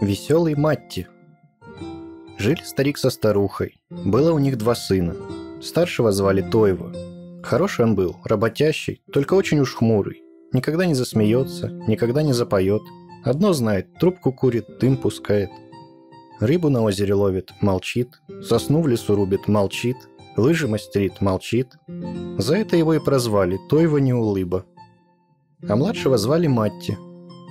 Веселый Матти Жили старик со старухой. Было у них два сына. Старшего звали Тойва. Хороший он был, работящий, только очень уж хмурый. Никогда не засмеется, никогда не запоет. Одно знает, трубку курит, дым пускает. Рыбу на озере ловит, молчит. Сосну в лесу рубит, молчит. Лыжи мастерит, молчит. За это его и прозвали Тойва не улыба. А младшего звали Матти.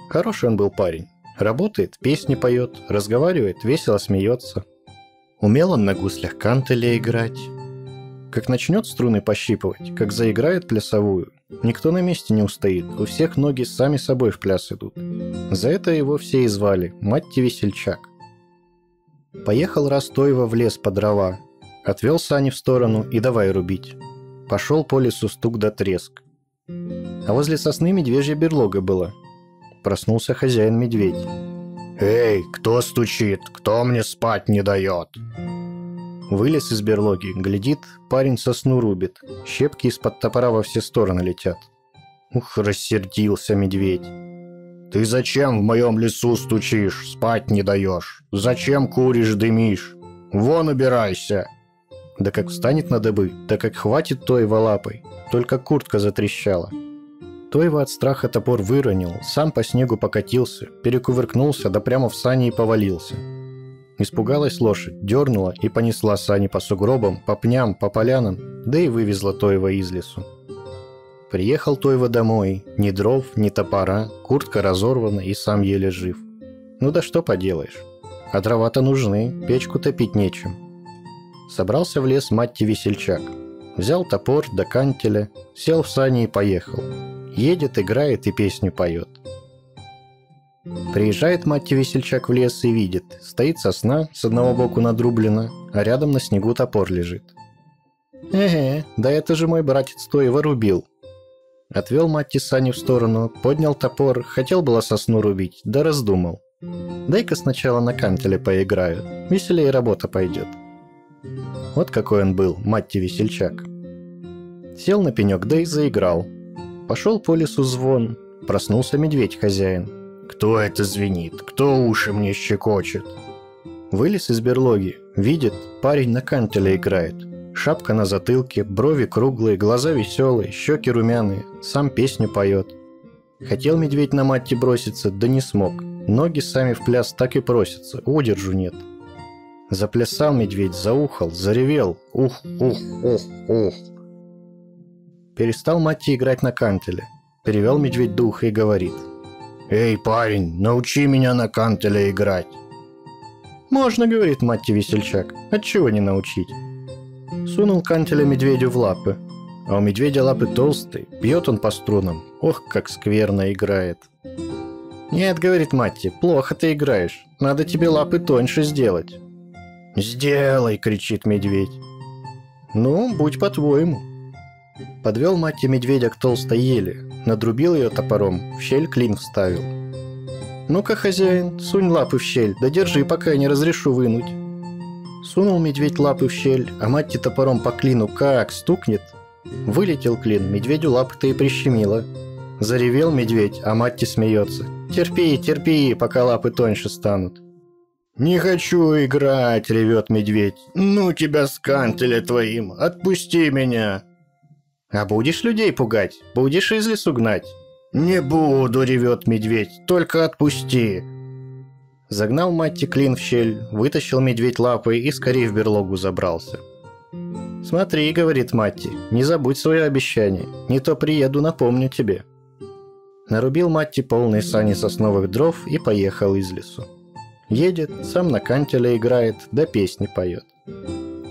Хороший он был парень. Работает, песни поет, разговаривает, весело смеется. Умел он на гуслях кантеля играть. Как начнет струны пощипывать, как заиграет плясовую, никто на месте не устоит, у всех ноги сами собой в пляс идут. За это его все и звали Матти Весельчак. Поехал Растоева в лес по дрова, отвел сани в сторону и давай рубить. Пошел по лесу стук да треск. А возле сосны медвежья берлога была. Проснулся хозяин медведь. «Эй, кто стучит? Кто мне спать не дает?» Вылез из берлоги, глядит, парень сосну рубит. Щепки из-под топора во все стороны летят. Ух, рассердился медведь. «Ты зачем в моем лесу стучишь, спать не даешь? Зачем куришь, дымишь? Вон убирайся!» Да как встанет на дыбы, да как хватит той лапой. Только куртка затрещала. Тойва от страха топор выронил, сам по снегу покатился, перекувыркнулся, да прямо в сани и повалился. Испугалась лошадь, дернула и понесла сани по сугробам, по пням, по полянам, да и вывезла Тойва из лесу. Приехал Тойва домой, ни дров, ни топора, куртка разорвана и сам еле жив. Ну да что поделаешь. А дрова-то нужны, печку топить нечем. Собрался в лес Матти Весельчак. Взял топор до кантеля, сел в сани и поехал. Едет, играет и песню поет. Приезжает Матти Весельчак в лес и видит. Стоит сосна, с одного боку надрублена, а рядом на снегу топор лежит. «Эге, да это же мой братец то его рубил». Отвел Матти сани в сторону, поднял топор, хотел было сосну рубить, да раздумал. «Дай-ка сначала на кантеле поиграю, веселее работа пойдет». Вот какой он был, Матти Весельчак. Сел на пенек, да и заиграл. Пошел по лесу звон, проснулся медведь-хозяин. «Кто это звенит? Кто уши мне щекочет?» Вылез из берлоги, видит, парень на кантеле играет. Шапка на затылке, брови круглые, глаза веселые, щеки румяные, сам песню поет. Хотел медведь на Матти броситься, да не смог. Ноги сами в пляс так и просятся, удержу нет. Заплясал медведь, заухал, заревел. Ух, ух, ух, ух. Перестал Матти играть на кантеле. Перевел медведь дух и говорит. «Эй, парень, научи меня на кантеле играть!» «Можно, — говорит Матти Весельчак, — отчего не научить?» Сунул кантеля медведю в лапы. А у медведя лапы толстые, бьет он по струнам. Ох, как скверно играет. «Нет, — говорит Матти, — плохо ты играешь. Надо тебе лапы тоньше сделать». «Сделай!» — кричит медведь. «Ну, будь по-твоему», Подвел Матти медведя к толстой ели, надрубил ее топором, в щель клин вставил. «Ну-ка, хозяин, сунь лапы в щель, да держи, пока я не разрешу вынуть». Сунул медведь лапы в щель, а Матти топором по клину как стукнет. Вылетел клин, медведю лапы-то и прищемило. Заревел медведь, а Матти смеется. «Терпи, терпи, пока лапы тоньше станут». «Не хочу играть!» — ревет медведь. «Ну тебя с твоим! Отпусти меня!» А будешь людей пугать? Будешь из лесу гнать? Не буду, ревет медведь, только отпусти. Загнал Матти клин в щель, вытащил медведь лапой и скорее в берлогу забрался. «Смотри», — говорит Матти, — «не забудь свое обещание, не то приеду, напомню тебе». Нарубил Матти полные сани сосновых дров и поехал из лесу. Едет, сам на кантеле играет, да песни поет.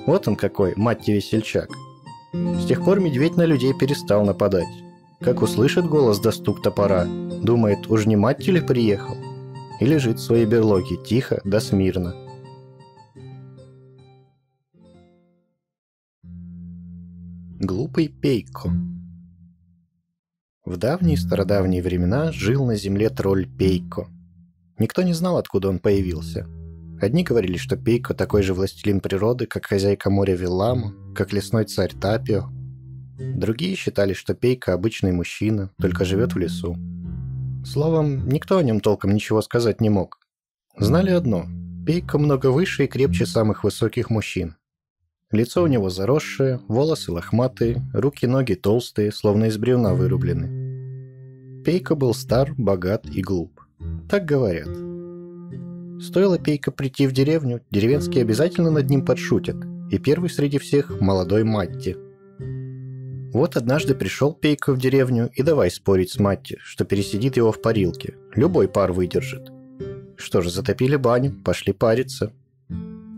Вот он какой, Матти Весельчак — с тех пор медведь на людей перестал нападать. Как услышит голос да стук топора, думает, уж не мать ли приехал? И лежит в своей берлоге тихо да смирно. Глупый Пейко В давние стародавние времена жил на земле тролль Пейко. Никто не знал, откуда он появился – Одни говорили, что Пейко такой же властелин природы, как хозяйка моря Вилламу, как лесной царь Тапио. Другие считали, что Пейко обычный мужчина, только живет в лесу. Словом, никто о нем толком ничего сказать не мог. Знали одно – Пейка много выше и крепче самых высоких мужчин. Лицо у него заросшее, волосы лохматые, руки-ноги толстые, словно из бревна вырублены. Пейка был стар, богат и глуп. Так говорят. Стоило Пейка прийти в деревню, деревенские обязательно над ним подшутят. И первый среди всех – молодой Матти. Вот однажды пришел Пейка в деревню и давай спорить с Матти, что пересидит его в парилке. Любой пар выдержит. Что же, затопили баню, пошли париться –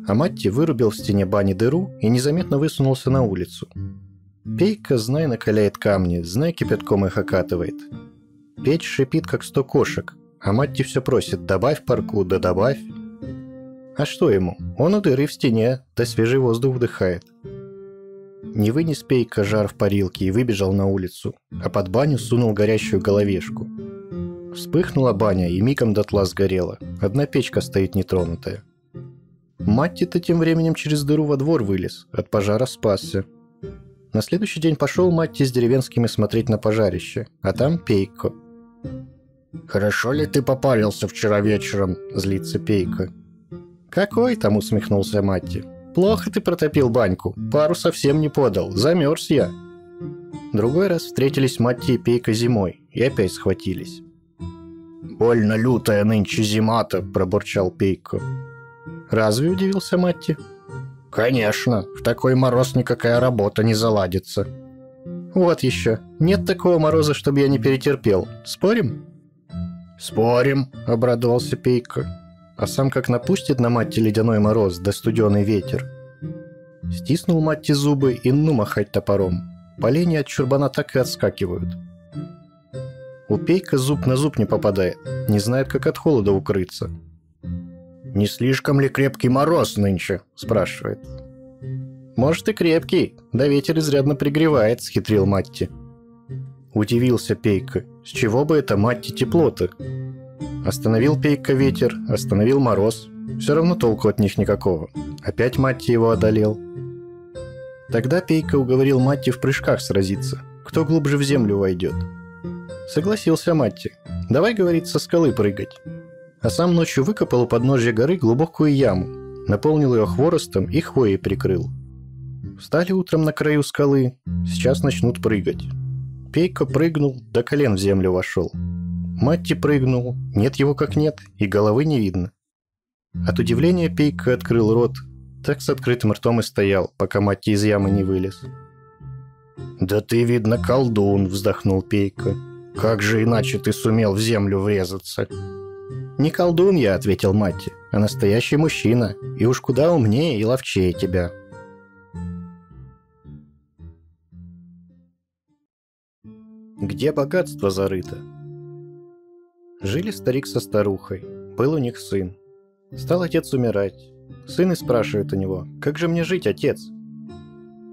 а Матти вырубил в стене бани дыру и незаметно высунулся на улицу. Пейка, знай, накаляет камни, знай, кипятком их окатывает. Печь шипит, как сто кошек, а Матти все просит «добавь парку, да добавь». А что ему? Он у дыры в стене, да свежий воздух вдыхает. Не вынес Пейка жар в парилке и выбежал на улицу, а под баню сунул горящую головешку. Вспыхнула баня и мигом дотла сгорела. Одна печка стоит нетронутая – Матти-то тем временем через дыру во двор вылез, от пожара спасся. На следующий день пошел Матти с деревенскими смотреть на пожарище, а там Пейко. «Хорошо ли ты попарился вчера вечером?» – злится Пейко. «Какой там?» – усмехнулся Матти. «Плохо ты протопил баньку, пару совсем не подал, замерз я». Другой раз встретились Матти и Пейка зимой и опять схватились. «Больно лютая нынче зима-то», – пробурчал Пейко. Разве удивился Матти? Конечно, в такой мороз никакая работа не заладится. Вот еще. Нет такого мороза, чтобы я не перетерпел. Спорим? Спорим, обрадовался Пейка. А сам как напустит на Матти ледяной мороз да студеный ветер. Стиснул Матти зубы и ну махать топором. Поленья от чурбана так и отскакивают. У Пейка зуб на зуб не попадает, не знает, как от холода укрыться. «Не слишком ли крепкий мороз нынче?» – спрашивает. «Может и крепкий, да ветер изрядно пригревает», – схитрил Матти. Удивился Пейка. С чего бы это Матти тепло-то? Остановил Пейка ветер, остановил мороз. Все равно толку от них никакого. Опять Матти его одолел. Тогда Пейка уговорил Матти в прыжках сразиться. Кто глубже в землю войдет. Согласился Матти. «Давай, — говорит, — со скалы прыгать» а сам ночью выкопал у подножья горы глубокую яму, наполнил ее хворостом и хвоей прикрыл. Встали утром на краю скалы, сейчас начнут прыгать. Пейко прыгнул, до колен в землю вошел. Матти прыгнул, нет его как нет, и головы не видно. От удивления Пейко открыл рот, так с открытым ртом и стоял, пока Матти из ямы не вылез. «Да ты, видно, колдун!» – вздохнул Пейко. «Как же иначе ты сумел в землю врезаться?» «Не колдун я», — ответил Матти, — «а настоящий мужчина, и уж куда умнее и ловчее тебя». Где богатство зарыто? Жили старик со старухой. Был у них сын. Стал отец умирать. Сын и спрашивает у него, «Как же мне жить, отец?»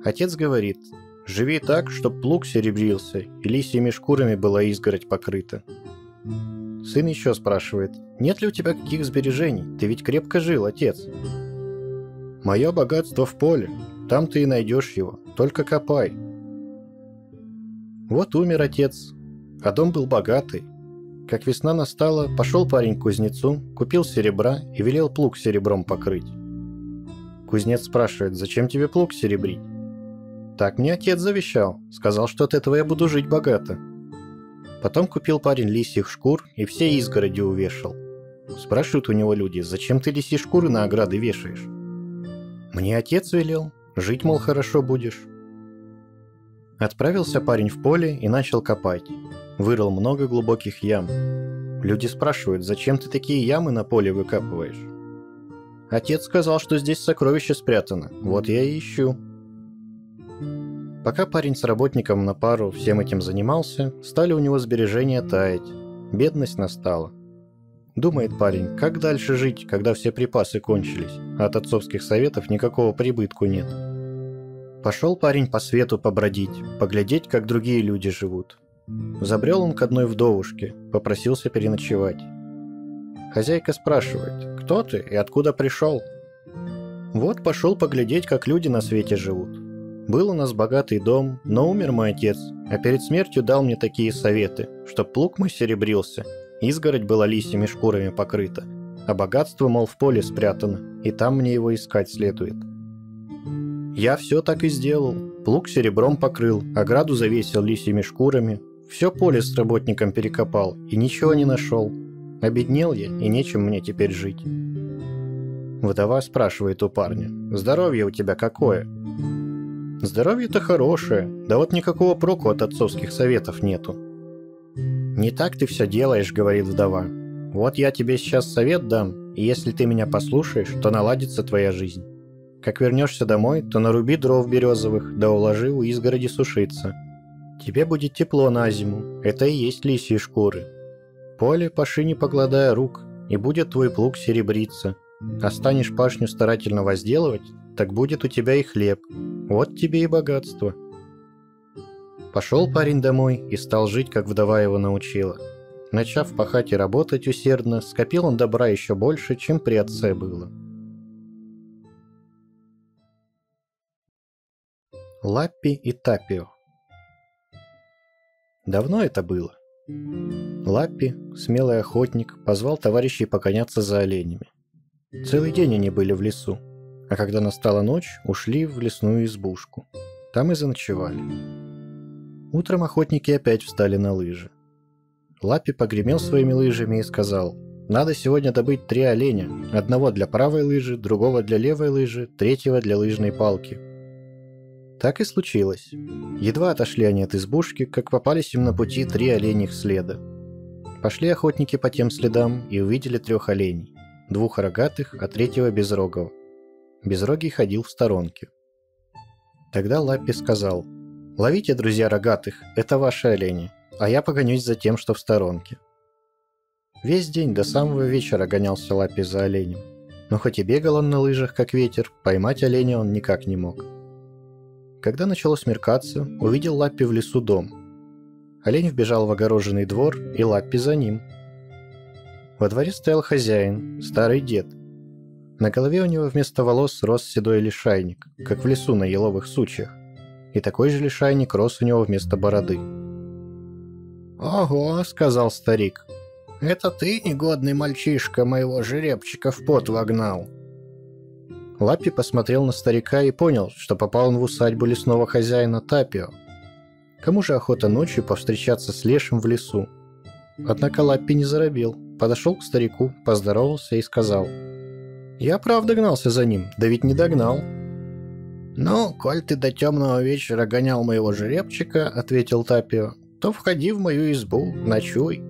Отец говорит, «Живи так, чтоб плуг серебрился, и лисьими шкурами была изгородь покрыта». Сын еще спрашивает, нет ли у тебя каких сбережений? Ты ведь крепко жил, отец. Мое богатство в поле. Там ты и найдешь его. Только копай. Вот умер отец. А дом был богатый. Как весна настала, пошел парень к кузнецу, купил серебра и велел плуг серебром покрыть. Кузнец спрашивает, зачем тебе плуг серебрить? Так мне отец завещал. Сказал, что от этого я буду жить богато. Потом купил парень лисьих шкур и все изгороди увешал. Спрашивают у него люди, зачем ты лисьи шкуры на ограды вешаешь? Мне отец велел, жить, мол, хорошо будешь. Отправился парень в поле и начал копать. Вырыл много глубоких ям. Люди спрашивают, зачем ты такие ямы на поле выкапываешь? Отец сказал, что здесь сокровище спрятано, вот я и ищу. Пока парень с работником на пару всем этим занимался, стали у него сбережения таять. Бедность настала. Думает парень, как дальше жить, когда все припасы кончились, а от отцовских советов никакого прибытку нет. Пошел парень по свету побродить, поглядеть, как другие люди живут. Забрел он к одной вдовушке, попросился переночевать. Хозяйка спрашивает, кто ты и откуда пришел? Вот пошел поглядеть, как люди на свете живут. Был у нас богатый дом, но умер мой отец, а перед смертью дал мне такие советы, чтоб плуг мой серебрился, изгородь была лисьими шкурами покрыта, а богатство, мол, в поле спрятано, и там мне его искать следует. Я все так и сделал. Плуг серебром покрыл, ограду завесил лисьими шкурами, все поле с работником перекопал и ничего не нашел. Обеднел я, и нечем мне теперь жить. Вдова спрашивает у парня, «Здоровье у тебя какое?» «Здоровье-то хорошее, да вот никакого проку от отцовских советов нету». «Не так ты все делаешь», — говорит вдова. «Вот я тебе сейчас совет дам, и если ты меня послушаешь, то наладится твоя жизнь. Как вернешься домой, то наруби дров березовых, да уложи у изгороди сушиться. Тебе будет тепло на зиму, это и есть лисьи шкуры. Поле паши не покладая рук, и будет твой плуг серебриться, а станешь пашню старательно возделывать, так будет у тебя и хлеб. Вот тебе и богатство. Пошел парень домой и стал жить, как вдова его научила. Начав пахать и работать усердно, скопил он добра еще больше, чем при отце было. Лаппи и Тапио Давно это было. Лаппи, смелый охотник, позвал товарищей погоняться за оленями – Целый день они были в лесу, а когда настала ночь, ушли в лесную избушку. Там и заночевали. Утром охотники опять встали на лыжи. Лапи погремел своими лыжами и сказал, «Надо сегодня добыть три оленя, одного для правой лыжи, другого для левой лыжи, третьего для лыжной палки». Так и случилось. Едва отошли они от избушки, как попались им на пути три оленях следа. Пошли охотники по тем следам и увидели трех оленей двух рогатых, а третьего безрогого. Безрогий ходил в сторонке. Тогда Лаппи сказал, «Ловите, друзья рогатых, это ваши олени, а я погонюсь за тем, что в сторонке». Весь день до самого вечера гонялся Лаппи за оленем, но хоть и бегал он на лыжах, как ветер, поймать оленя он никак не мог. Когда начало смеркаться, увидел Лаппи в лесу дом. Олень вбежал в огороженный двор, и Лаппи за ним – во дворе стоял хозяин, старый дед. На голове у него вместо волос рос седой лишайник, как в лесу на еловых сучьях. И такой же лишайник рос у него вместо бороды. «Ого», — сказал старик, — «это ты, негодный мальчишка, моего жеребчика в пот вогнал». Лаппи посмотрел на старика и понял, что попал он в усадьбу лесного хозяина Тапио. Кому же охота ночью повстречаться с лешим в лесу? Однако Лаппи не заробил подошел к старику, поздоровался и сказал. «Я правда гнался за ним, да ведь не догнал». «Ну, коль ты до темного вечера гонял моего жеребчика», — ответил Тапио, — «то входи в мою избу, ночуй».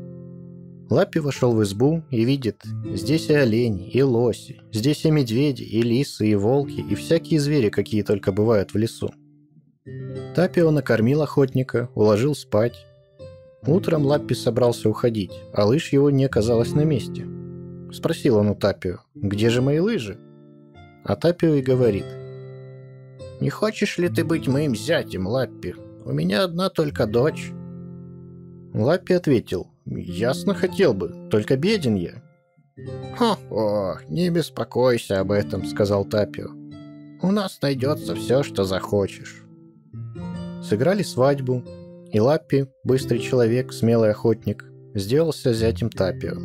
Лапи вошел в избу и видит, здесь и олени, и лоси, здесь и медведи, и лисы, и волки, и всякие звери, какие только бывают в лесу. Тапио накормил охотника, уложил спать, Утром Лаппи собрался уходить, а лыж его не оказалось на месте. Спросил он у Тапио, где же мои лыжи? А Тапио и говорит. «Не хочешь ли ты быть моим зятем, Лаппи? У меня одна только дочь». Лаппи ответил, «Ясно хотел бы, только беден я». «Хо-хо, не беспокойся об этом», — сказал Тапио. «У нас найдется все, что захочешь». Сыграли свадьбу, и Лаппи, быстрый человек, смелый охотник, сделался зятем Тапио.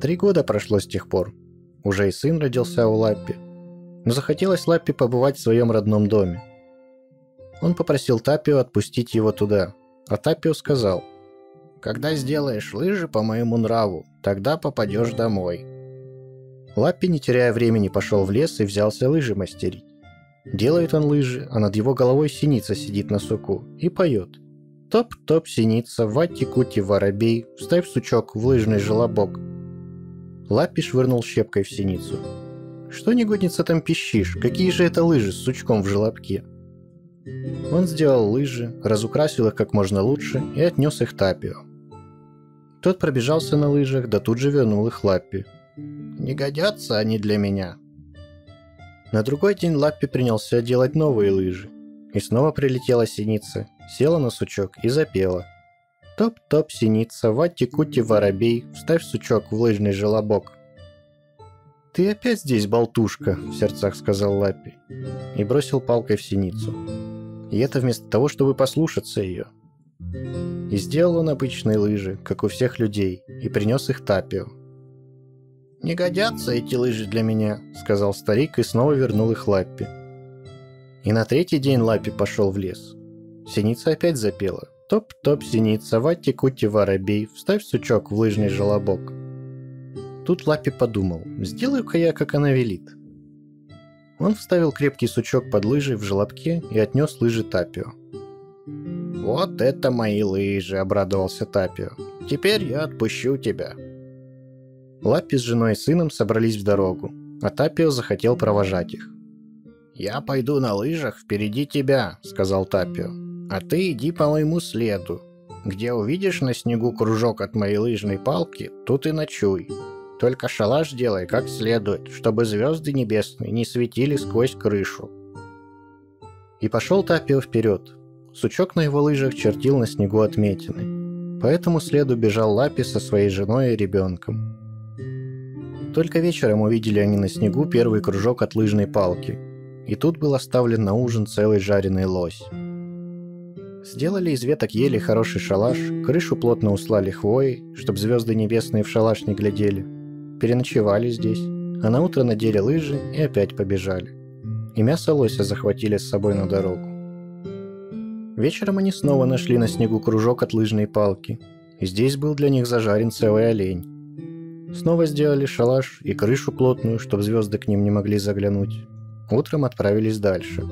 Три года прошло с тех пор. Уже и сын родился у Лаппи. Но захотелось Лаппи побывать в своем родном доме. Он попросил Тапио отпустить его туда, а Тапио сказал, «Когда сделаешь лыжи по моему нраву, тогда попадешь домой». Лаппи, не теряя времени, пошел в лес и взялся лыжи мастерить. Делает он лыжи, а над его головой синица сидит на суку и поет – Топ-топ синица, вати-кути воробей, вставь сучок в лыжный желобок. Лапи швырнул щепкой в синицу. Что негодница там пищишь? Какие же это лыжи с сучком в желобке? Он сделал лыжи, разукрасил их как можно лучше и отнес их Тапио. Тот пробежался на лыжах, да тут же вернул их Лаппи. «Не годятся они для меня». На другой день Лаппи принялся делать новые лыжи. И снова прилетела синица, села на сучок и запела. Топ-топ синица, вати-кути воробей, вставь сучок в лыжный желобок. «Ты опять здесь, болтушка!» – в сердцах сказал Лаппи. И бросил палкой в синицу. И это вместо того, чтобы послушаться ее. И сделал он обычные лыжи, как у всех людей, и принес их Тапио. «Не годятся эти лыжи для меня», — сказал старик и снова вернул их Лаппи. И на третий день Лаппи пошел в лес. Синица опять запела. Топ-топ, синица, вати-кути воробей, вставь сучок в лыжный желобок. Тут Лаппи подумал, сделаю-ка я, как она велит. Он вставил крепкий сучок под лыжи в желобке и отнес лыжи Тапио. «Вот это мои лыжи!» – обрадовался Тапио. «Теперь я отпущу тебя!» Лаппи с женой и сыном собрались в дорогу, а Тапио захотел провожать их. «Я пойду на лыжах впереди тебя», — сказал Тапио. «А ты иди по моему следу. Где увидишь на снегу кружок от моей лыжной палки, тут и ночуй. Только шалаш делай как следует, чтобы звезды небесные не светили сквозь крышу». И пошел Тапио вперед. Сучок на его лыжах чертил на снегу отметины. По этому следу бежал Лапи со своей женой и ребенком. Только вечером увидели они на снегу первый кружок от лыжной палки. И тут был оставлен на ужин целый жареный лось. Сделали из веток ели хороший шалаш, крышу плотно услали хвоей, чтобы звезды небесные в шалаш не глядели. Переночевали здесь, а на утро надели лыжи и опять побежали. И мясо лося захватили с собой на дорогу. Вечером они снова нашли на снегу кружок от лыжной палки, здесь был для них зажарен целый олень. Снова сделали шалаш и крышу плотную, чтобы звезды к ним не могли заглянуть. Утром отправились дальше.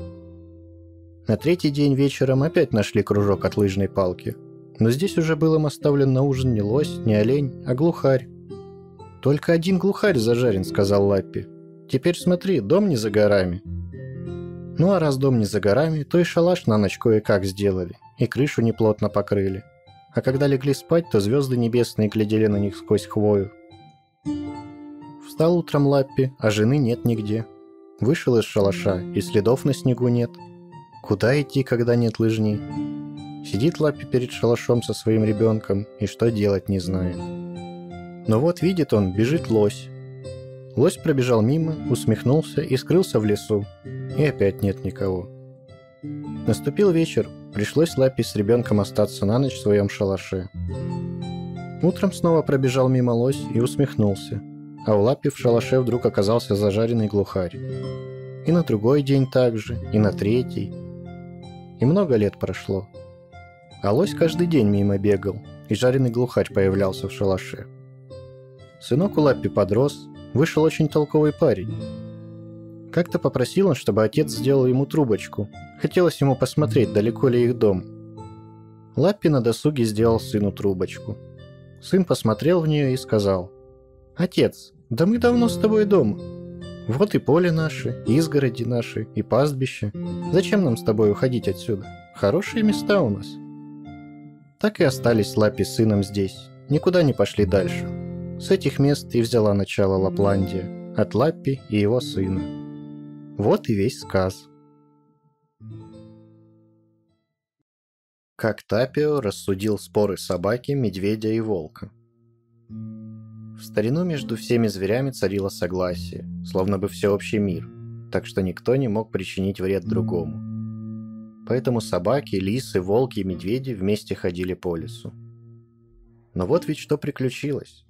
На третий день вечером опять нашли кружок от лыжной палки. Но здесь уже был им оставлен на ужин не лось, не олень, а глухарь. «Только один глухарь зажарен», — сказал Лаппи. «Теперь смотри, дом не за горами». Ну а раз дом не за горами, то и шалаш на ночь кое-как сделали, и крышу неплотно покрыли. А когда легли спать, то звезды небесные глядели на них сквозь хвою. Встал утром Лаппи, а жены нет нигде. Вышел из шалаша, и следов на снегу нет. Куда идти, когда нет лыжни? Сидит Лаппи перед шалашом со своим ребенком и что делать не знает. Но вот видит он, бежит лось. Лось пробежал мимо, усмехнулся и скрылся в лесу. И опять нет никого. Наступил вечер, пришлось Лаппи с ребенком остаться на ночь в своем шалаше. Утром снова пробежал мимо лось и усмехнулся – а у Лапи в шалаше вдруг оказался зажаренный глухарь. И на другой день также, и на третий. И много лет прошло. А лось каждый день мимо бегал, и жареный глухарь появлялся в шалаше. Сынок у Лаппи подрос, вышел очень толковый парень. Как-то попросил он, чтобы отец сделал ему трубочку. Хотелось ему посмотреть, далеко ли их дом. Лаппи на досуге сделал сыну трубочку. Сын посмотрел в нее и сказал, «Отец, да мы давно с тобой дома. Вот и поле наше, и изгороди наши, и пастбище. Зачем нам с тобой уходить отсюда? Хорошие места у нас. Так и остались Лапи с сыном здесь. Никуда не пошли дальше. С этих мест и взяла начало Лапландия. От Лаппи и его сына. Вот и весь сказ. Как Тапио рассудил споры собаки, медведя и волка. В старину между всеми зверями царило согласие, словно бы всеобщий мир, так что никто не мог причинить вред другому. Поэтому собаки, лисы, волки и медведи вместе ходили по лесу. Но вот ведь что приключилось.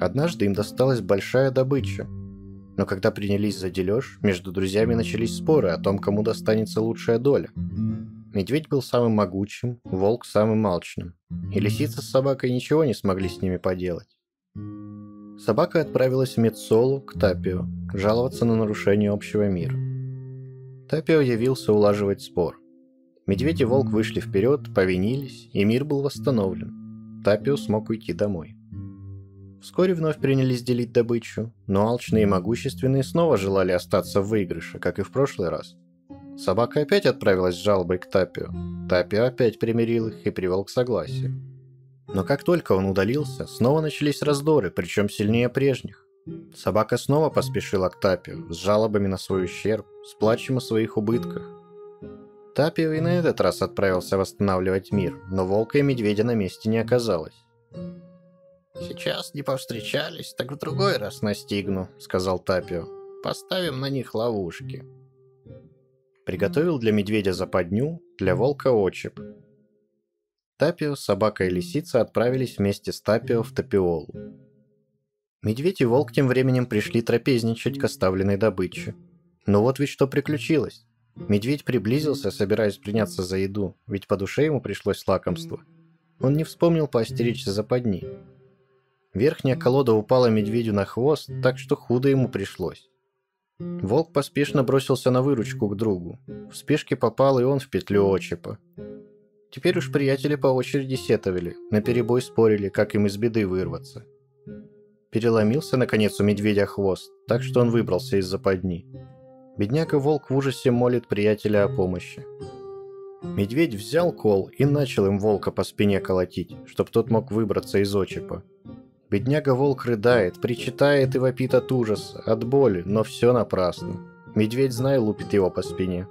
Однажды им досталась большая добыча. Но когда принялись за дележ, между друзьями начались споры о том, кому достанется лучшая доля. Медведь был самым могучим, волк самым малчным, и лисица с собакой ничего не смогли с ними поделать. Собака отправилась в Медсолу к Тапио, жаловаться на нарушение общего мира. Тапио явился улаживать спор. Медведь и волк вышли вперед, повинились, и мир был восстановлен. Тапио смог уйти домой. Вскоре вновь принялись делить добычу, но алчные и могущественные снова желали остаться в выигрыше, как и в прошлый раз. Собака опять отправилась с жалобой к Тапио. Тапио опять примирил их и привел к согласию. Но как только он удалился, снова начались раздоры, причем сильнее прежних. Собака снова поспешила к Тапио с жалобами на свой ущерб, с плачем о своих убытках. Тапио и на этот раз отправился восстанавливать мир, но волка и медведя на месте не оказалось. «Сейчас не повстречались, так в другой раз настигну», — сказал Тапио. «Поставим на них ловушки». Приготовил для медведя западню, для волка очеп, Тапио, собака и лисица отправились вместе с Тапио в Тапиолу. Медведь и волк тем временем пришли трапезничать к оставленной добыче. Но вот ведь что приключилось. Медведь приблизился, собираясь приняться за еду, ведь по душе ему пришлось лакомство. Он не вспомнил поостеречься западни. Верхняя колода упала медведю на хвост, так что худо ему пришлось. Волк поспешно бросился на выручку к другу. В спешке попал и он в петлю очепа. Теперь уж приятели по очереди сетовали, наперебой спорили, как им из беды вырваться. Переломился, наконец, у медведя хвост, так что он выбрался из западни. Бедняга-волк в ужасе молит приятеля о помощи. Медведь взял кол и начал им волка по спине колотить, чтоб тот мог выбраться из очепа. Бедняга-волк рыдает, причитает и вопит от ужаса, от боли, но все напрасно. Медведь, знай, лупит его по спине.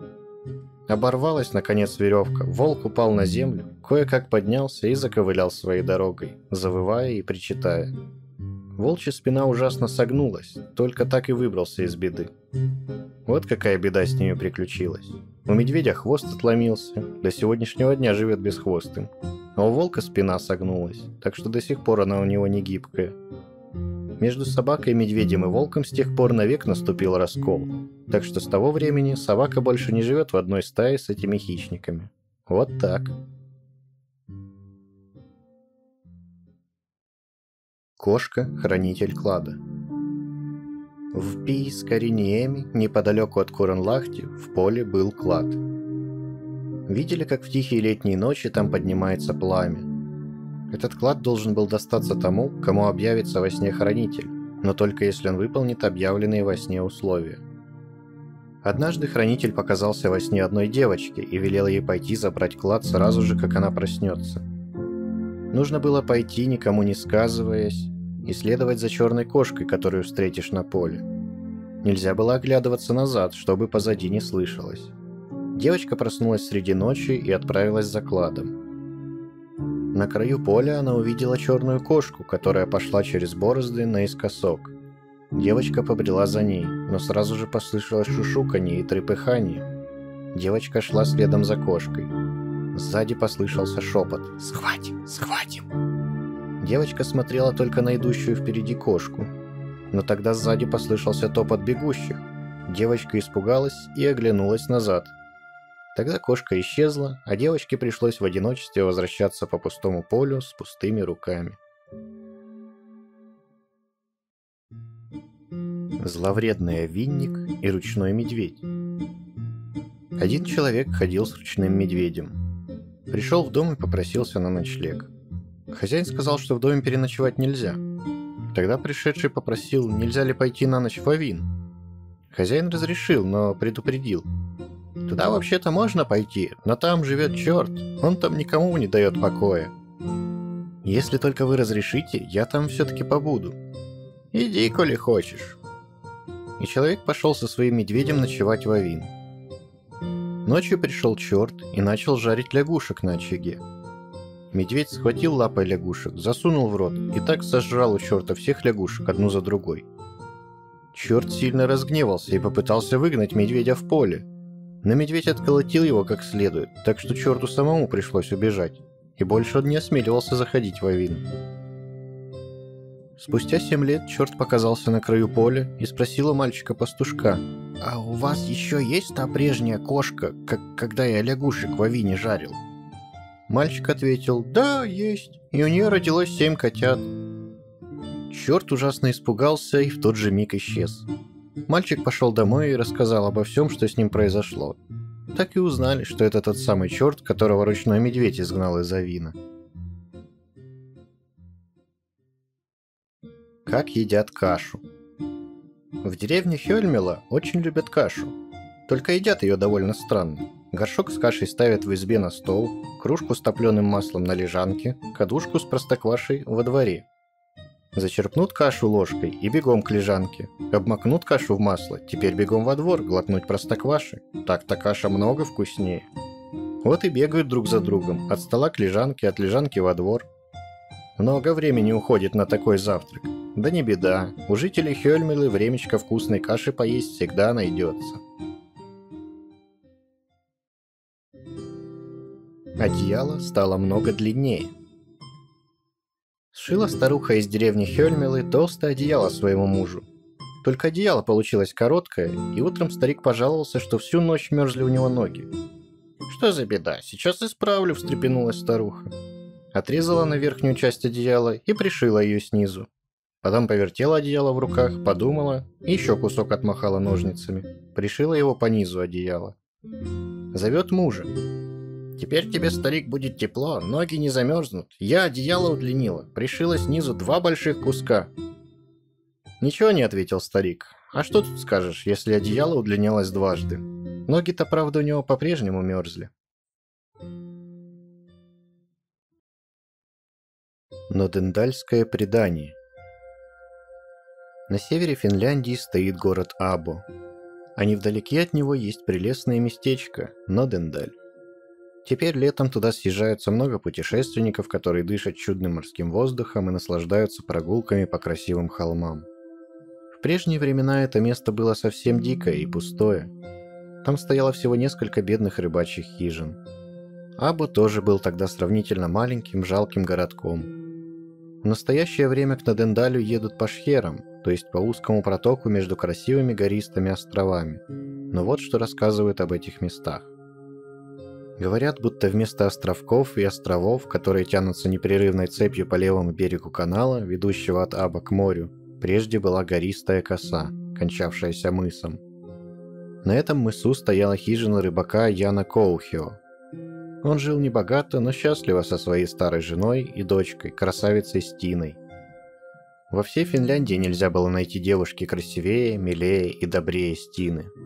Оборвалась, наконец, веревка, волк упал на землю, кое-как поднялся и заковылял своей дорогой, завывая и причитая. Волчья спина ужасно согнулась, только так и выбрался из беды. Вот какая беда с ними приключилась. У медведя хвост отломился, до сегодняшнего дня живет бесхвостым. А у волка спина согнулась, так что до сих пор она у него не гибкая. Между собакой, медведем и волком с тех пор навек наступил раскол. Так что с того времени собака больше не живет в одной стае с этими хищниками. Вот так. Кошка – хранитель клада. В Пийскариниеме, неподалеку от Куранлахти, в поле был клад. Видели, как в тихие летние ночи там поднимается пламя. Этот клад должен был достаться тому, кому объявится во сне хранитель, но только если он выполнит объявленные во сне условия. Однажды хранитель показался во сне одной девочке и велел ей пойти забрать клад сразу же, как она проснется. Нужно было пойти, никому не сказываясь, и следовать за черной кошкой, которую встретишь на поле. Нельзя было оглядываться назад, чтобы позади не слышалось. Девочка проснулась среди ночи и отправилась за кладом. На краю поля она увидела черную кошку, которая пошла через борозды наискосок. Девочка побрела за ней, но сразу же послышалось шушуканье и трепыхание. Девочка шла следом за кошкой. Сзади послышался шепот «Схватим! Схватим!» Девочка смотрела только на идущую впереди кошку. Но тогда сзади послышался топот бегущих. Девочка испугалась и оглянулась назад. Тогда кошка исчезла, а девочке пришлось в одиночестве возвращаться по пустому полю с пустыми руками. Зловредный винник и ручной медведь. Один человек ходил с ручным медведем. Пришел в дом и попросился на ночлег. Хозяин сказал, что в доме переночевать нельзя. Тогда пришедший попросил, нельзя ли пойти на ночь в Авин. Хозяин разрешил, но предупредил. Туда вообще-то можно пойти, но там живет черт, он там никому не дает покоя. Если только вы разрешите, я там все-таки побуду. Иди, коли хочешь. И человек пошел со своим медведем ночевать в Авин. Ночью пришел черт и начал жарить лягушек на очаге. Медведь схватил лапой лягушек, засунул в рот и так сожрал у черта всех лягушек одну за другой. Черт сильно разгневался и попытался выгнать медведя в поле. Но медведь отколотил его как следует, так что черту самому пришлось убежать, и больше он не осмеливался заходить в Авин. Спустя семь лет черт показался на краю поля и спросил у мальчика-пастушка, «А у вас еще есть та прежняя кошка, как когда я лягушек в Авине жарил?» Мальчик ответил, да, есть, и у нее родилось семь котят. Черт ужасно испугался и в тот же миг исчез. Мальчик пошел домой и рассказал обо всем, что с ним произошло. Так и узнали, что это тот самый черт, которого ручной медведь изгнал из Авина. Как едят кашу? В деревне Хельмела очень любят кашу, только едят ее довольно странно. Горшок с кашей ставят в избе на стол, кружку с топленым маслом на лежанке, кадушку с простоквашей во дворе. Зачерпнут кашу ложкой и бегом к лежанке. Обмакнут кашу в масло, теперь бегом во двор глотнуть простокваши. Так-то каша много вкуснее. Вот и бегают друг за другом, от стола к лежанке, от лежанки во двор. Много времени уходит на такой завтрак. Да не беда, у жителей Хельмелы времечко вкусной каши поесть всегда найдется. Одеяло стало много длиннее. Сшила старуха из деревни Хельмелы толстое одеяло своему мужу. Только одеяло получилось короткое, и утром старик пожаловался, что всю ночь мерзли у него ноги. «Что за беда? Сейчас исправлю», – встрепенулась старуха. Отрезала на верхнюю часть одеяла и пришила ее снизу. Потом повертела одеяло в руках, подумала и еще кусок отмахала ножницами. Пришила его по низу одеяла. Зовет мужа. «Теперь тебе, старик, будет тепло, ноги не замерзнут. Я одеяло удлинила, пришила снизу два больших куска». «Ничего не», — ответил старик. «А что тут скажешь, если одеяло удлинялось дважды? Ноги-то, правда, у него по-прежнему мерзли». Но Дендальское предание На севере Финляндии стоит город Або, а невдалеке от него есть прелестное местечко – Нодендаль. Теперь летом туда съезжаются много путешественников, которые дышат чудным морским воздухом и наслаждаются прогулками по красивым холмам. В прежние времена это место было совсем дикое и пустое. Там стояло всего несколько бедных рыбачьих хижин. Абу тоже был тогда сравнительно маленьким, жалким городком. В настоящее время к Надендалю едут по шхерам, то есть по узкому протоку между красивыми гористыми островами. Но вот что рассказывают об этих местах. Говорят, будто вместо островков и островов, которые тянутся непрерывной цепью по левому берегу канала, ведущего от Аба к морю, прежде была гористая коса, кончавшаяся мысом. На этом мысу стояла хижина рыбака Яна Коухио. Он жил небогато, но счастливо со своей старой женой и дочкой, красавицей Стиной. Во всей Финляндии нельзя было найти девушки красивее, милее и добрее Стины –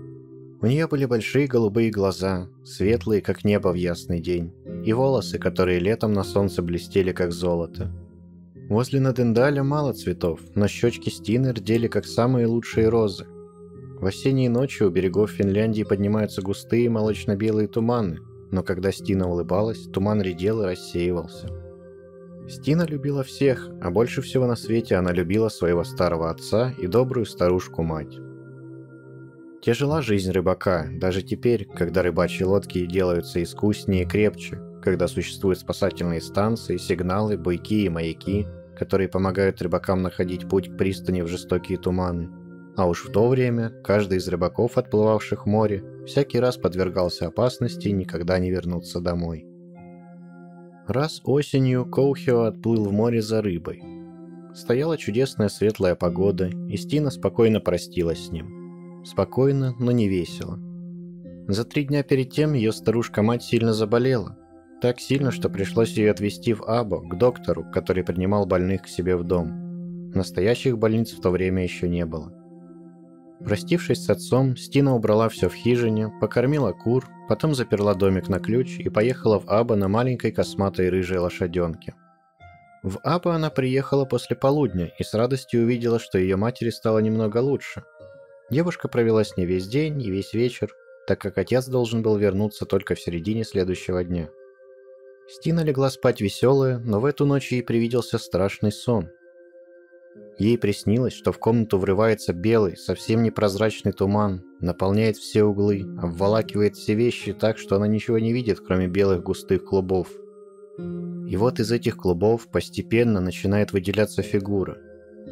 у нее были большие голубые глаза, светлые, как небо в ясный день, и волосы, которые летом на солнце блестели, как золото. Возле Надендаля мало цветов, но щечки Стины рдели, как самые лучшие розы. В осенние ночи у берегов Финляндии поднимаются густые молочно-белые туманы, но когда Стина улыбалась, туман редел и рассеивался. Стина любила всех, а больше всего на свете она любила своего старого отца и добрую старушку-мать. Тяжела жизнь рыбака, даже теперь, когда рыбачьи лодки делаются искуснее и крепче, когда существуют спасательные станции, сигналы, буйки и маяки, которые помогают рыбакам находить путь к пристани в жестокие туманы. А уж в то время каждый из рыбаков, отплывавших в море, всякий раз подвергался опасности никогда не вернуться домой. Раз осенью Коухио отплыл в море за рыбой. Стояла чудесная светлая погода, и Стина спокойно простилась с ним – Спокойно, но не весело. За три дня перед тем ее старушка-мать сильно заболела. Так сильно, что пришлось ее отвезти в Або, к доктору, который принимал больных к себе в дом. Настоящих больниц в то время еще не было. Простившись с отцом, Стина убрала все в хижине, покормила кур, потом заперла домик на ключ и поехала в Або на маленькой косматой рыжей лошаденке. В Або она приехала после полудня и с радостью увидела, что ее матери стало немного лучше – Девушка провела с ней весь день и весь вечер, так как отец должен был вернуться только в середине следующего дня. Стина легла спать веселая, но в эту ночь ей привиделся страшный сон. Ей приснилось, что в комнату врывается белый, совсем непрозрачный туман, наполняет все углы, обволакивает все вещи так, что она ничего не видит, кроме белых густых клубов. И вот из этих клубов постепенно начинает выделяться фигура.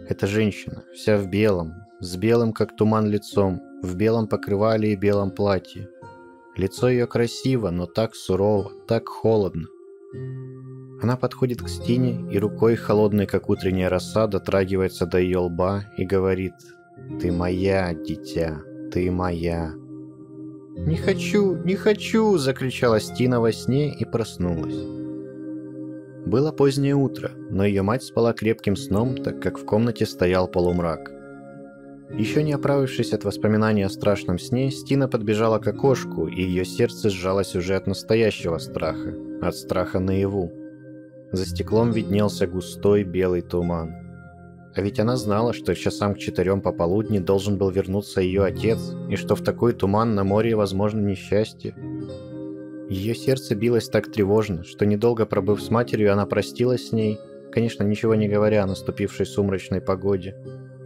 Это женщина, вся в белом, с белым, как туман, лицом, в белом покрывале и белом платье. Лицо ее красиво, но так сурово, так холодно. Она подходит к Стине и рукой, холодной, как утренняя роса, дотрагивается до ее лба и говорит «Ты моя, дитя, ты моя». «Не хочу, не хочу!» – закричала Стина во сне и проснулась. Было позднее утро, но ее мать спала крепким сном, так как в комнате стоял полумрак – еще не оправившись от воспоминаний о страшном сне, Стина подбежала к окошку, и ее сердце сжалось уже от настоящего страха, от страха наяву. За стеклом виднелся густой белый туман. А ведь она знала, что часам к четырем пополудни должен был вернуться ее отец, и что в такой туман на море возможно несчастье. Ее сердце билось так тревожно, что недолго пробыв с матерью, она простилась с ней, конечно, ничего не говоря о наступившей сумрачной погоде,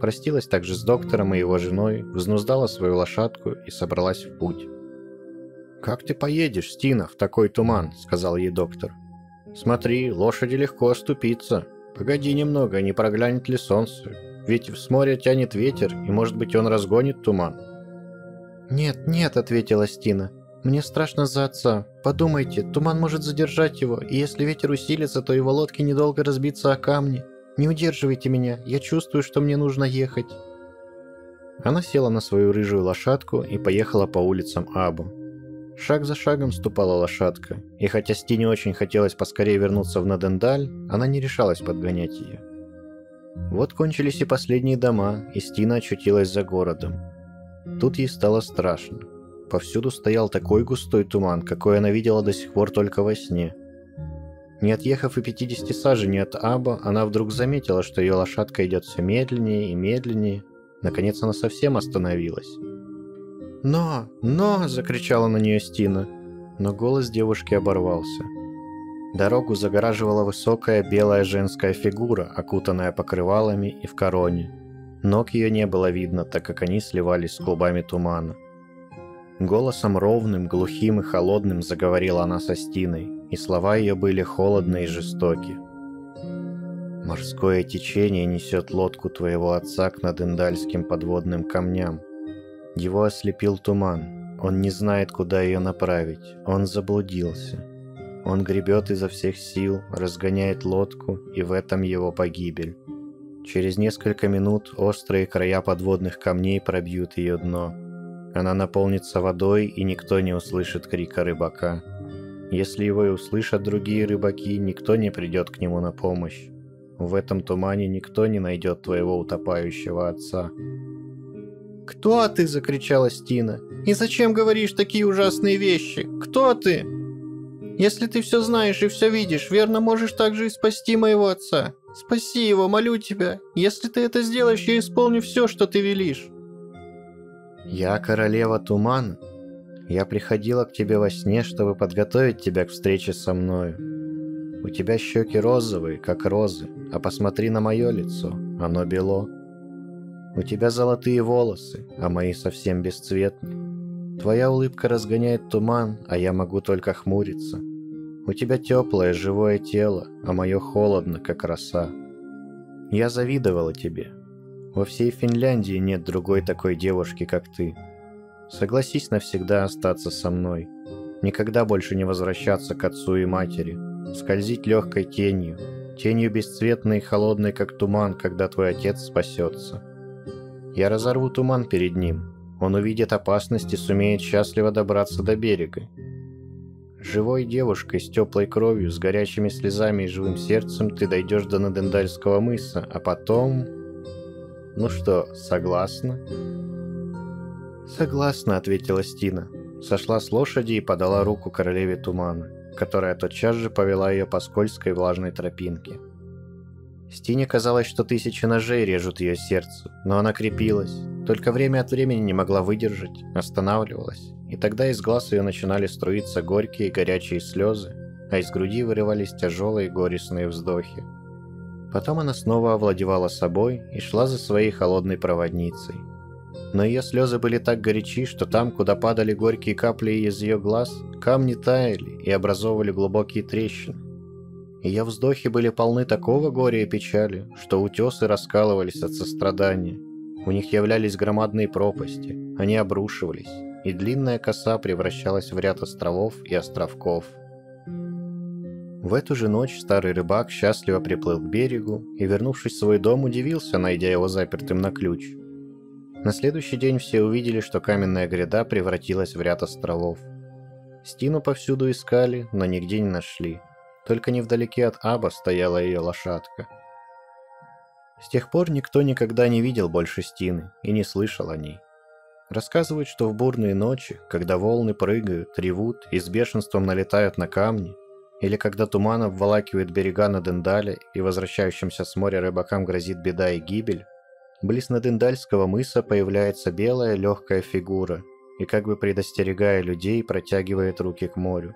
Простилась также с доктором и его женой, взнуздала свою лошадку и собралась в путь. «Как ты поедешь, Стина, в такой туман?» – сказал ей доктор. «Смотри, лошади легко оступиться. Погоди немного, не проглянет ли солнце? Ведь с моря тянет ветер, и, может быть, он разгонит туман. «Нет, нет», — ответила Стина. «Мне страшно за отца. Подумайте, туман может задержать его, и если ветер усилится, то его лодки недолго разбиться о камни. Не удерживайте меня, я чувствую, что мне нужно ехать». Она села на свою рыжую лошадку и поехала по улицам Абу. Шаг за шагом ступала лошадка, и хотя Стине очень хотелось поскорее вернуться в Надендаль, она не решалась подгонять ее. Вот кончились и последние дома, и Стина очутилась за городом. Тут ей стало страшно. Повсюду стоял такой густой туман, какой она видела до сих пор только во сне. Не отъехав и 50 саженей от Аба, она вдруг заметила, что ее лошадка идет все медленнее и медленнее. Наконец она совсем остановилась. «Но! Но!» – закричала на нее Стина. Но голос девушки оборвался. Дорогу загораживала высокая белая женская фигура, окутанная покрывалами и в короне. Ног ее не было видно, так как они сливались с клубами тумана. Голосом ровным, глухим и холодным заговорила она со Стиной, и слова ее были холодны и жестоки. «Морское течение несет лодку твоего отца к надендальским подводным камням. Его ослепил туман. Он не знает, куда ее направить. Он заблудился. Он гребет изо всех сил, разгоняет лодку, и в этом его погибель. Через несколько минут острые края подводных камней пробьют ее дно. Она наполнится водой, и никто не услышит крика рыбака. Если его и услышат другие рыбаки, никто не придет к нему на помощь. В этом тумане никто не найдет твоего утопающего отца. «Кто ты?» – закричала Стина. «И зачем говоришь такие ужасные вещи? Кто ты?» «Если ты все знаешь и все видишь, верно можешь также и спасти моего отца. Спаси его, молю тебя. Если ты это сделаешь, я исполню все, что ты велишь». «Я королева тумана. Я приходила к тебе во сне, чтобы подготовить тебя к встрече со мною. У тебя щеки розовые, как розы, а посмотри на мое лицо, оно бело. У тебя золотые волосы, а мои совсем бесцветны. Твоя улыбка разгоняет туман, а я могу только хмуриться. У тебя теплое, живое тело, а мое холодно, как роса. Я завидовала тебе. Во всей Финляндии нет другой такой девушки, как ты. Согласись навсегда остаться со мной. Никогда больше не возвращаться к отцу и матери. Скользить легкой тенью. Тенью бесцветной и холодной, как туман, когда твой отец спасется. Я разорву туман перед ним. Он увидит опасность и сумеет счастливо добраться до берега. Живой девушкой с теплой кровью, с горячими слезами и живым сердцем ты дойдешь до Надендальского мыса, а потом... Ну что, согласна? «Согласна», — ответила Стина. Сошла с лошади и подала руку королеве тумана, которая тотчас же повела ее по скользкой влажной тропинке. Стине казалось, что тысячи ножей режут ее сердце, но она крепилась, только время от времени не могла выдержать, останавливалась, и тогда из глаз ее начинали струиться горькие и горячие слезы, а из груди вырывались тяжелые горестные вздохи. Потом она снова овладевала собой и шла за своей холодной проводницей. Но ее слезы были так горячи, что там, куда падали горькие капли из ее глаз, камни таяли и образовывали глубокие трещины. Ее вздохи были полны такого горя и печали, что утесы раскалывались от сострадания. У них являлись громадные пропасти, они обрушивались, и длинная коса превращалась в ряд островов и островков. В эту же ночь старый рыбак счастливо приплыл к берегу и, вернувшись в свой дом, удивился, найдя его запертым на ключ. На следующий день все увидели, что каменная гряда превратилась в ряд островов. Стину повсюду искали, но нигде не нашли – только невдалеке от Аба стояла ее лошадка. С тех пор никто никогда не видел больше Стины и не слышал о ней. Рассказывают, что в бурные ночи, когда волны прыгают, ревут и с бешенством налетают на камни, или когда туман обволакивает берега на Дендаля и возвращающимся с моря рыбакам грозит беда и гибель, близ Надендальского мыса появляется белая легкая фигура и, как бы предостерегая людей, протягивает руки к морю.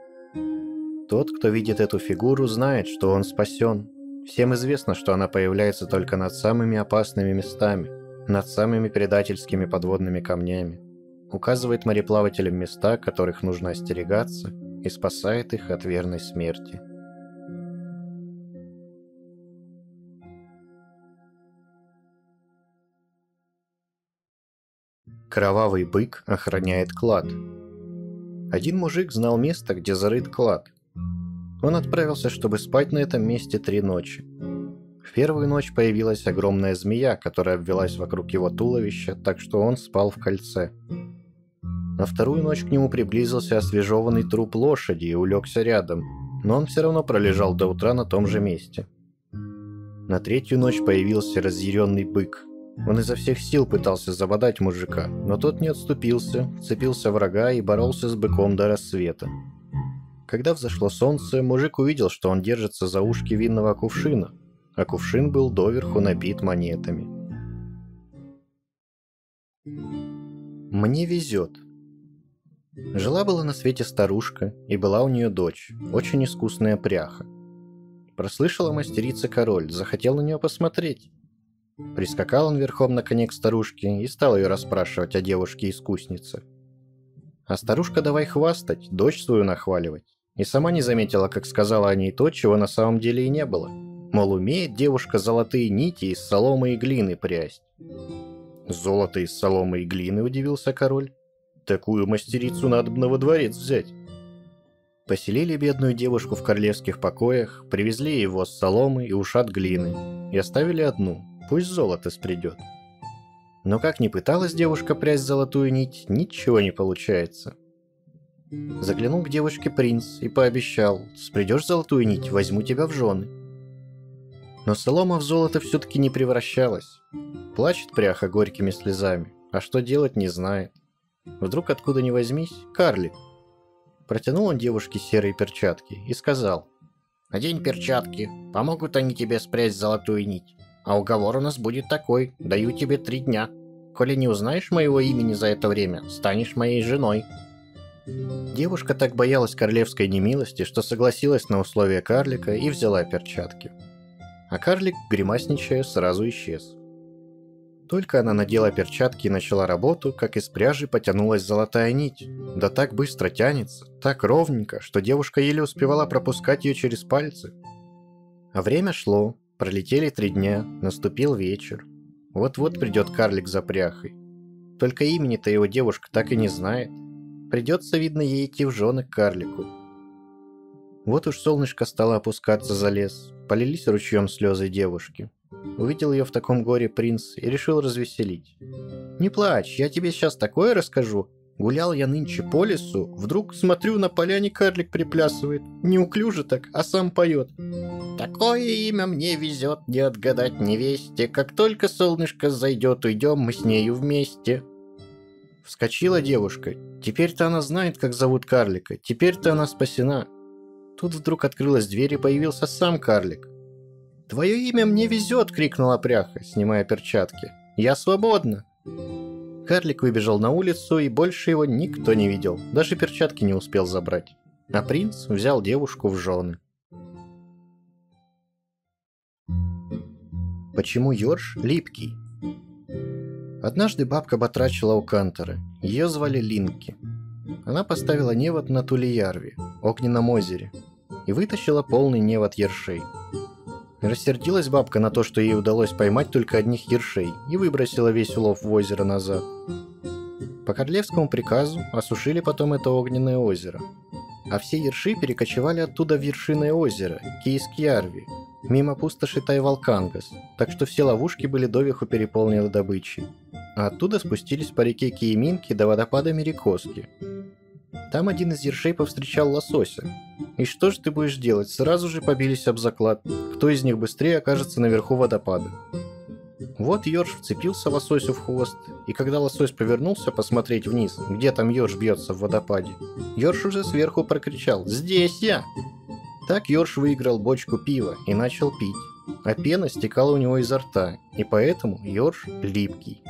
Тот, кто видит эту фигуру, знает, что он спасен. Всем известно, что она появляется только над самыми опасными местами, над самыми предательскими подводными камнями. Указывает мореплавателям места, которых нужно остерегаться, и спасает их от верной смерти. Кровавый бык охраняет клад. Один мужик знал место, где зарыт клад. Он отправился, чтобы спать на этом месте три ночи. В первую ночь появилась огромная змея, которая обвелась вокруг его туловища, так что он спал в кольце. На вторую ночь к нему приблизился освежеванный труп лошади и улегся рядом, но он все равно пролежал до утра на том же месте. На третью ночь появился разъяренный бык. Он изо всех сил пытался забодать мужика, но тот не отступился, цепился врага и боролся с быком до рассвета. Когда взошло солнце, мужик увидел, что он держится за ушки винного кувшина, а кувшин был доверху набит монетами. Мне везет. Жила-была на свете старушка, и была у нее дочь, очень искусная пряха. Прослышала мастерица король, захотел на нее посмотреть. Прискакал он верхом на коне к старушке и стал ее расспрашивать о девушке-искуснице. А старушка давай хвастать, дочь свою нахваливать. И сама не заметила, как сказала о ней то, чего на самом деле и не было. Мол, умеет девушка золотые нити из соломы и глины прясть. «Золото из соломы и глины?» – удивился король. Такую мастерицу надо бы во дворец взять. Поселили бедную девушку в королевских покоях, привезли его с соломы и ушат глины, и оставили одну, пусть золото спредет. Но как ни пыталась девушка прясть золотую нить, ничего не получается. Заглянул к девушке принц и пообещал, спредешь золотую нить, возьму тебя в жены. Но солома в золото все-таки не превращалась. Плачет пряха горькими слезами, а что делать не знает. Вдруг откуда ни возьмись, карлик. Протянул он девушке серые перчатки и сказал. «Надень перчатки, помогут они тебе спрячь золотую нить. А уговор у нас будет такой, даю тебе три дня. Коли не узнаешь моего имени за это время, станешь моей женой». Девушка так боялась королевской немилости, что согласилась на условия карлика и взяла перчатки. А карлик, гримасничая, сразу исчез. Только она надела перчатки и начала работу, как из пряжи потянулась золотая нить. Да так быстро тянется, так ровненько, что девушка еле успевала пропускать ее через пальцы. А время шло, пролетели три дня, наступил вечер. Вот-вот придет карлик за пряхой. Только имени-то его девушка так и не знает. Придется, видно, ей идти в жены к карлику. Вот уж солнышко стало опускаться за лес, полились ручьем слезы девушки. Увидел ее в таком горе принц и решил развеселить. «Не плачь, я тебе сейчас такое расскажу. Гулял я нынче по лесу, вдруг смотрю, на поляне карлик приплясывает. Неуклюже так, а сам поет. Такое имя мне везет не отгадать невесте. Как только солнышко зайдет, уйдем мы с нею вместе. Вскочила девушка. Теперь-то она знает, как зовут карлика. Теперь-то она спасена. Тут вдруг открылась дверь и появился сам карлик. «Твое имя мне везет!» — крикнула пряха, снимая перчатки. «Я свободна!» Карлик выбежал на улицу, и больше его никто не видел, даже перчатки не успел забрать. А принц взял девушку в жены. Почему Йорш липкий? Однажды бабка батрачила у Кантора. Ее звали Линки. Она поставила невод на Тулиярве, огненном озере, и вытащила полный невод ершей. Рассердилась бабка на то, что ей удалось поймать только одних ершей, и выбросила весь улов в озеро назад. По королевскому приказу осушили потом это огненное озеро. А все ерши перекочевали оттуда в вершинное озеро, Киискьярви, мимо пустоши Тайвалкангас, так что все ловушки были доверху переполнены добычей. А оттуда спустились по реке Киеминки до водопада Мерикоски, там один из ершей повстречал лосося. И что же ты будешь делать? Сразу же побились об заклад. Кто из них быстрее окажется наверху водопада? Вот Йорш вцепился лососю в хвост, и когда лосось повернулся посмотреть вниз, где там Йорш бьется в водопаде, Йорш уже сверху прокричал «Здесь я!». Так Йорш выиграл бочку пива и начал пить, а пена стекала у него изо рта, и поэтому Йорш липкий.